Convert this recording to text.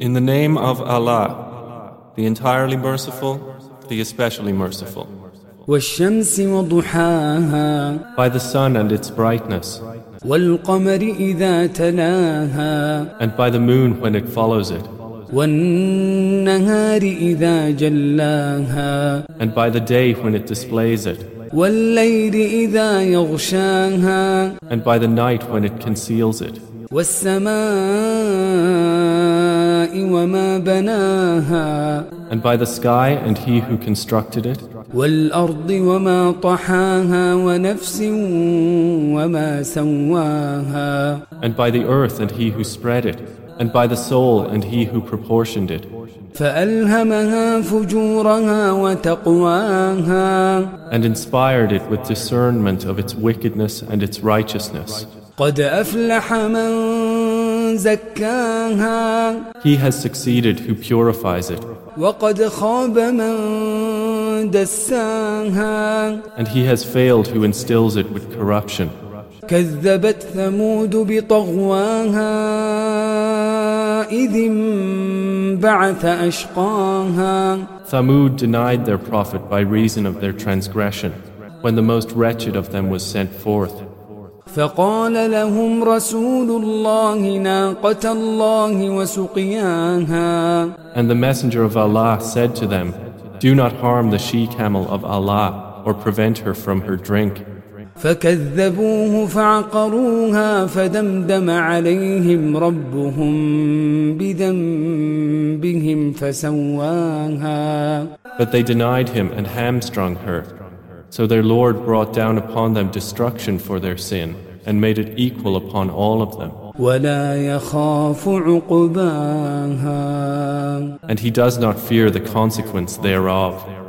In the name of Allah, the entirely merciful, the especially merciful. By the sun and its brightness. And by the moon when it follows it. And by the day when it displays it. And by the night when it conceals it. and by the sky and he who constructed it, والأرض وما طحاها ونفس وما سواها and by the earth and he who spread it, and by the soul and he who proportioned it, فألهمها فجورها وتقواها and inspired it with discernment of its wickedness and its righteousness. قد أفلح من زكاها He has succeeded who purifies it, وقد خاب من دساها and he has failed who instills it with corruption. كذبت ثمود بطغواها إذ انبعث أشقاها Thamud denied their prophet by reason of their transgression, when the most wretched of them was sent forth. فقال لهم رسول الله ناقة الله وسقياها And the Messenger of Allah said to them, Do not harm the she camel of Allah or prevent her from her drink. فكذبوه فعقروها فدمدم عليهم ربهم بذنبهم فسواها But they denied him and hamstrung her. So their Lord brought down upon them destruction for their sin and made it equal upon all of them. And he does not fear the consequence thereof.